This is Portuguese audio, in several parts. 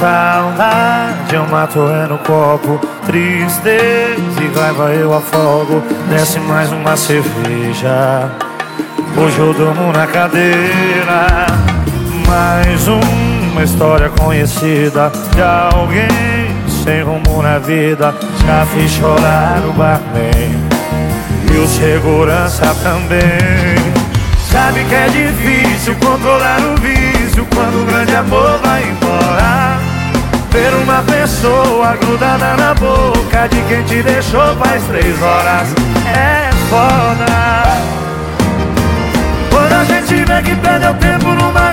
Saudade eu mato é no copo. Tristeza e raiva eu afogo. Desce mais uma cerveja. Hoje eu durmo na cadeira. Mais uma história conhecida De alguém sem rumo na vida. Já fiz chorar o barman E o segurança também. Sabe que é difícil controlar o vício Quando o grande amor vai pessoa grudada na boca De quem te deixou faz três horas. É foda. Quando a gente vê que perdeu tempo numa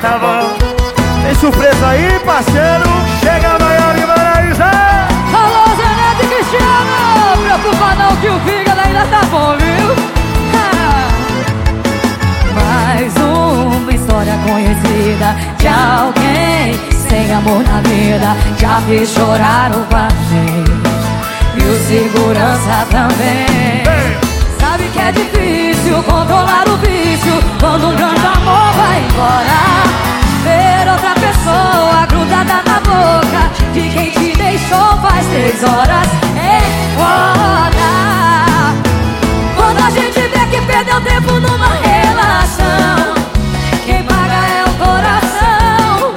tá bom Tem surpresa aí, parceiro? Chega a maior Guimarães, Alô, Zeneto e Cristiano! Preocupa não que o fígado ainda tá bom, viu? Mais uma história conhecida de alguém sem amor na vida. Já fiz chorar o barman e o segurança também. Sabe que é difícil controlar o vício quando um grande horas é foda. Quando a gente vê que perdeu tempo numa relação, quem paga é o coração.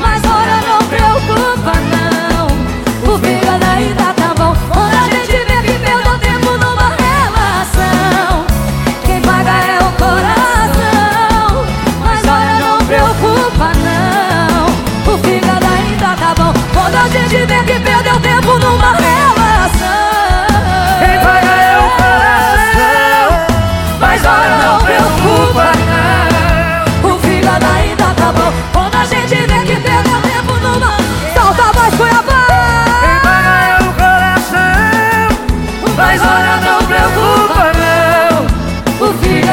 Mas olha, não preocupa não, o fígado ainda tá bom. Quando a gente vê que perdeu tempo numa relação, quem paga é o coração. Mas olha, não preocupa não, o fígado ainda tá bom. Quando a gente vê que perdeu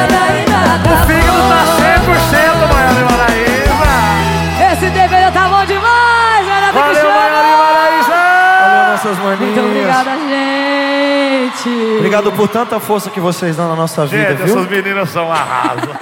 O fígado tá O fígado tá 100% Maior Guimarães Esse DVD tá bom demais, Ana Valeu, Maior Guimarães Valeu, nossas maninhas. Muito obrigada, gente. Obrigado por tanta força que vocês dão na nossa vida, Gente, viu? essas meninas são arrasa